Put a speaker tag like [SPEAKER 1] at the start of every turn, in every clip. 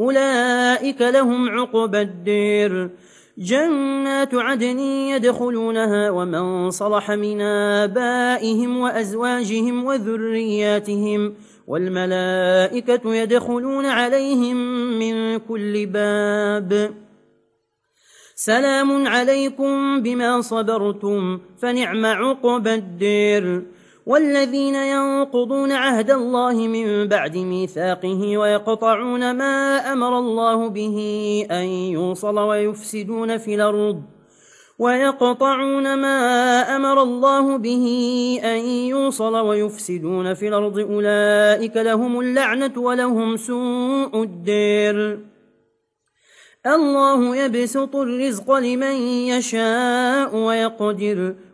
[SPEAKER 1] أولئك لهم عقب الدير. جنات عدن يدخلونها ومن صلح من آبائهم وأزواجهم وذرياتهم والملائكة يدخلون عليهم من كل باب. سلام عليكم بما صبرتم فنعم عقب الدير. والذين ينقضون عهد الله من بعد ميثاقه ويقطعون ما أمر الله به أن يوصل ويفسدون في الأرض ويقطعون ما أمر الله به أن يوصل ويفسدون في الأرض أولئك لهم اللعنة ولهم سوء الدير الله يبسط الرزق لمن يشاء ويقدر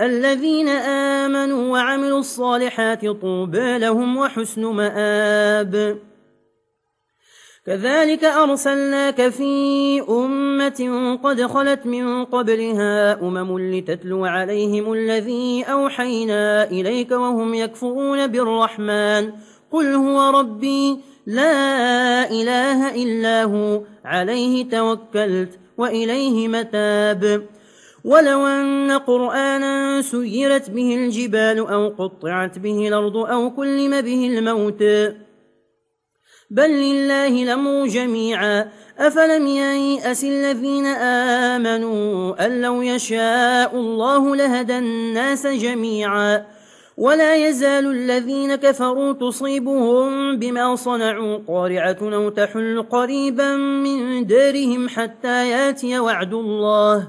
[SPEAKER 1] الذين آمنوا وعملوا الصالحات طوبى لهم وحسن مآب. كذلك أرسلناك في أمة قد خلت من قبلها أمم لتتلو عليهم الذي أوحينا إليك وهم يكفؤون بالرحمن. قل هو ربي لا إله إلا هو عليه توكلت وإليه متاب. ولو أن قرآنا سيرت به الجبال أو قطعت به الأرض أو كلم به الموت. بل لله لموا جميعا. أفلم ييأس الذين آمنوا أن لو يشاء الله لهدى الناس جميعا. ولا يزال الذين كفروا تصيبهم بما صنعوا قارعة أو تحل قريبا من دارهم حتى يأتي وعد الله.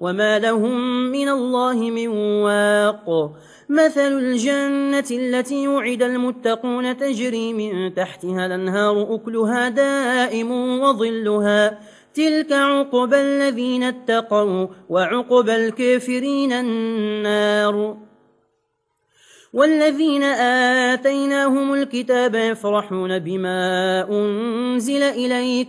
[SPEAKER 1] وما لهم من الله من واق مثل الجنة التي وعد المتقون تجري من تحتها الانهار أكلها دائم وظلها تلك عقب الذين اتقوا وعقب الكافرين النار والذين آتيناهم الكتاب يفرحون بما أنزل إليك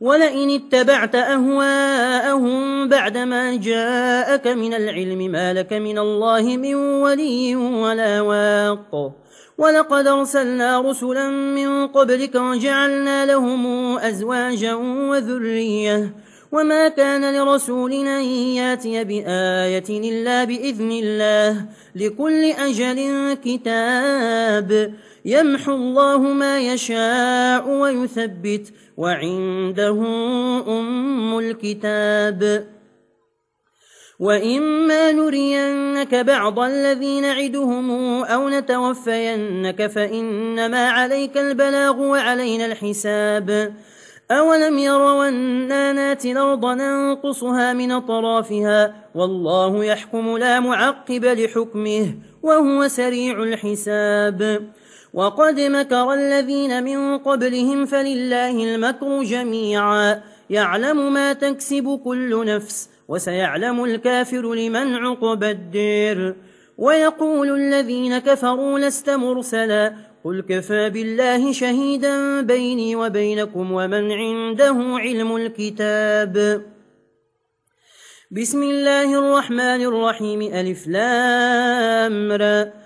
[SPEAKER 1] ولئن اتبعت أهواءهم بعدما جاءك من العلم ما لك من الله من ولي ولا واق. ولقد أرسلنا رسلا من قبلك وجعلنا لهم أزواجا وذرية. وما كان لرسولنا يأتي بآية إلا بإذن الله. لكل أجل كتاب. يمحو الله ما يشاء ويثبت. وعنده أم الكتاب. وإما نرينك بعض الذين عدهم أو نتوفينك فإنما عليك البلاغ وعلينا الحساب. أولم يروانا ناتي الأرض ننقصها من أطرافها؟ والله يحكم لا معقب لحكمه وهو سريع الحساب. وقد مكر الذين من قبلهم فلله المكر جميعا يعلم ما تكسب كل نفس وسيعلم الكافر لمن عقب الدير ويقول الذين كفروا لست مرسلا قل كفى بالله شهيدا بيني وبينكم ومن عنده علم الكتاب بسم الله الرحمن الرحيم ألف لامرأ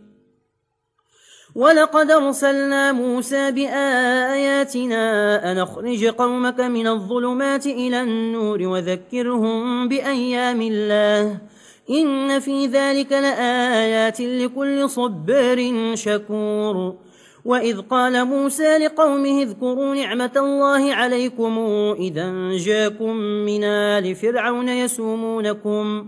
[SPEAKER 1] ولقد أرسلنا موسى بآياتنا أن أخرج قومك من الظلمات إلى النور وذكرهم بأيام الله إن في ذلك لآيات لكل صبر شكور. وإذ قال موسى لقومه اذكروا نعمة الله عليكم إذا جاكم من آل فرعون يسومونكم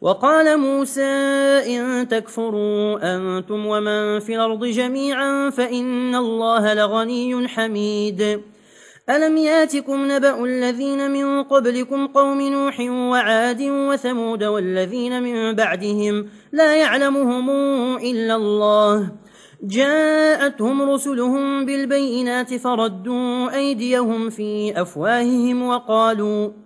[SPEAKER 1] وقال موسى إن تكفروا أنتم ومن في الأرض جميعا فإن الله لغني حميد. ألم يأتكم نبأ الذين من قبلكم قوم نوح وعاد وثمود والذين من بعدهم لا يعلمهم إلا الله. جاءتهم رسلهم بالبينات فردوا أيديهم في أفواههم وقالوا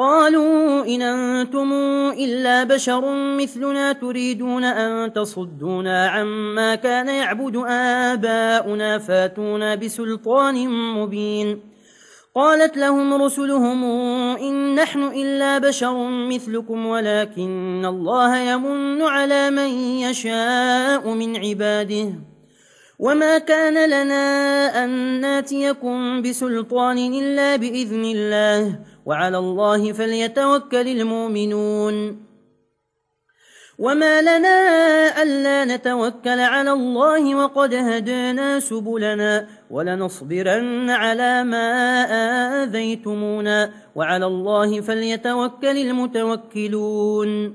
[SPEAKER 1] قالوا إن أنتم إلا بشر مثلنا تريدون أن تصدونا عما كان يعبد آباؤنا فاتونا بسلطان مبين قالت لهم رسلهم إن نحن إلا بشر مثلكم ولكن الله يمن على من يشاء من عباده وما كان لنا أن ناتيكم بسلطان إلا بإذن الله وعلى الله فليتوكل المؤمنون وما لنا ألا نتوكل على الله وقد هدانا سبلنا ولنصبرن على ما آذيتمونا وعلى الله فليتوكل المتوكلون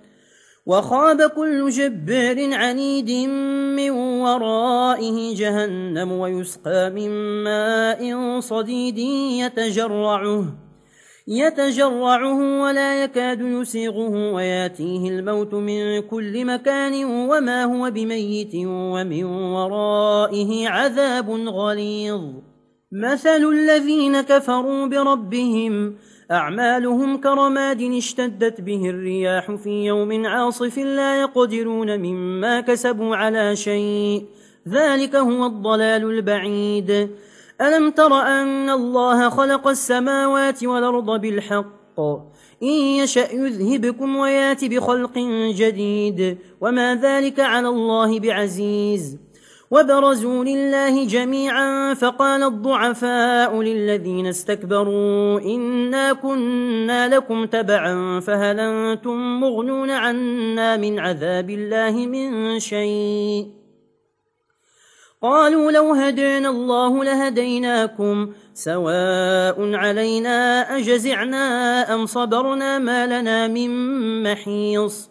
[SPEAKER 1] وخاب كل جبار عنيد من ورائه جهنم ويسقى من ماء صديد يتجرعه يتجرعه ولا يكاد يسيغه ويأتيه الموت من كل مكان وما هو بميت ومن ورائه عذاب غليظ. مثل الذين كفروا بربهم أعمالهم كرماد اشتدت به الرياح في يوم عاصف لا يقدرون مما كسبوا على شيء. ذلك هو الضلال البعيد. ألم تر أن الله خلق السماوات والأرض بالحق؟ إن يشأ يذهبكم ويات بخلق جديد. وما ذلك على الله بعزيز. وبرزوا لله جميعا فقال الضعفاء للذين استكبروا إنا كنا لكم تبعا فهل أنتم مغنون عنا من عذاب الله من شيء قالوا لو هدينا الله لهديناكم سواء علينا أجزعنا أم صبرنا ما لنا من محيص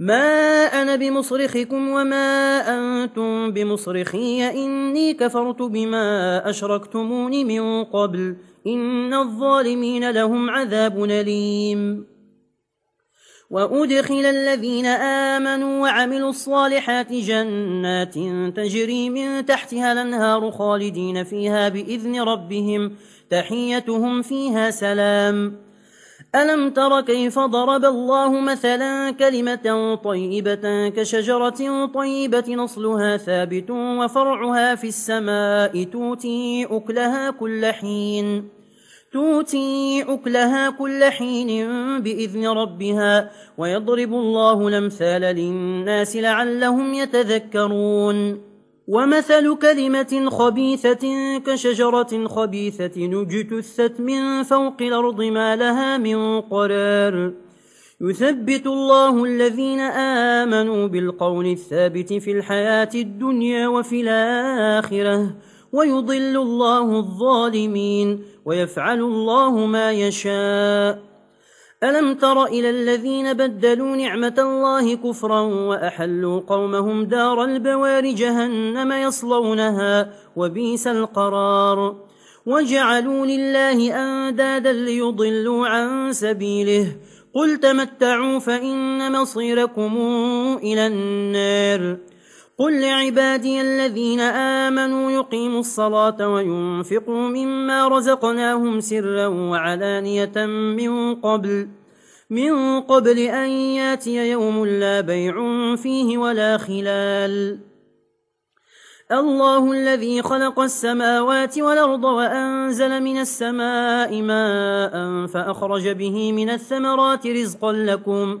[SPEAKER 1] ما أنا بمصرخكم وما أنتم بمصرخي إني كفرت بما أشركتمون من قبل إن الظالمين لهم عذاب نليم وأدخل الذين آمنوا وعملوا الصالحات جنات تجري من تحتها لنهار خالدين فيها بإذن ربهم تحيتهم فيها سلام. ألم تر كيف ضرب الله مثلا كلمة طيبة كشجرة طيبة نصلها ثابت وفرعها في السماء توتي أكلها كل حين توتي أكلها كل حين بإذن ربها ويضرب الله الأمثال للناس لعلهم يتذكرون ومثل كلمة خبيثة كشجرة خبيثة نجتثت من فوق الأرض ما لها من قرار يثبت الله الذين آمنوا بالقول الثابت في الحياة الدنيا وفي الآخرة ويضل الله الظالمين ويفعل الله ما يشاء ألم تر إلى الذين بدلوا نعمة الله كفرا وأحلوا قومهم دار البوار جهنم يصلونها وبيس القرار وجعلوا لله أندادا ليضلوا عن سبيله قل تمتعوا فإن مصيركم إلى النار قل لعبادي الذين آمنوا يقيموا الصلاة وينفقوا مما رزقناهم سرا وعلانية من قبل من قبل أن ياتي يوم لا بيع فيه ولا خلال. الله الذي خلق السماوات والأرض وأنزل من السماء ماء فأخرج به من الثمرات رزقا لكم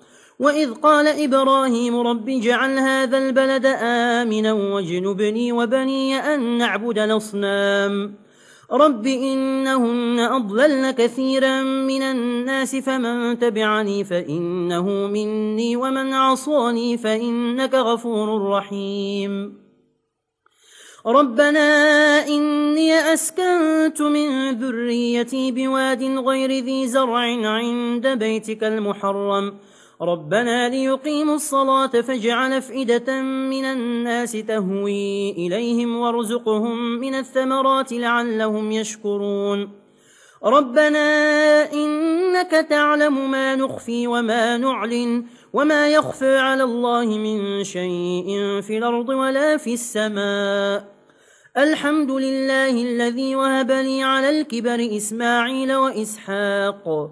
[SPEAKER 1] وإذ قال إبراهيم رب جعل هذا البلد آمنا واجنبني وبني أن نعبد الأصنام. رب إنهن أضللن كثيرا من الناس فمن تبعني فإنه مني ومن عصاني فإنك غفور رحيم. ربنا إني أسكنت من ذريتي بواد غير ذي زرع عند بيتك المحرم. ربنا ليقيموا الصلاة فاجعل أفئدة من الناس تهوي إليهم وارزقهم من الثمرات لعلهم يشكرون. ربنا إنك تعلم ما نخفي وما نعلن وما يخفى على الله من شيء في الأرض ولا في السماء. الحمد لله الذي وهب لي على الكبر إسماعيل وإسحاق.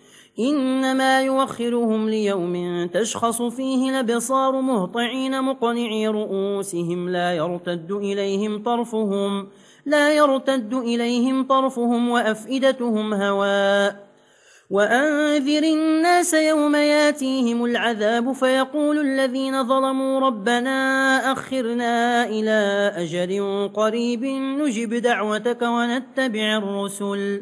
[SPEAKER 1] إنما يوخرهم ليوم تشخص فيه لبصار مهطعين مقنعي رؤوسهم لا يرتد إليهم طرفهم لا يرتد إليهم طرفهم وأفئدتهم هواء. وأنذر الناس يوم ياتيهم العذاب فيقول الذين ظلموا ربنا أخرنا إلى أجل قريب نجب دعوتك ونتبع الرسل.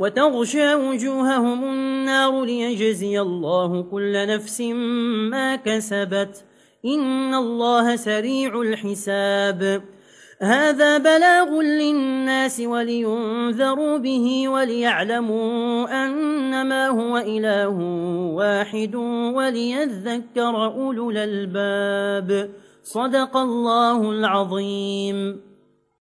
[SPEAKER 1] وتغشى وجوههم النار ليجزي الله كل نفس ما كسبت. إن الله سريع الحساب. هذا بلاغ للناس ولينذروا به وليعلموا أنما هو إله واحد وليذكر أولو الألباب. صدق الله العظيم.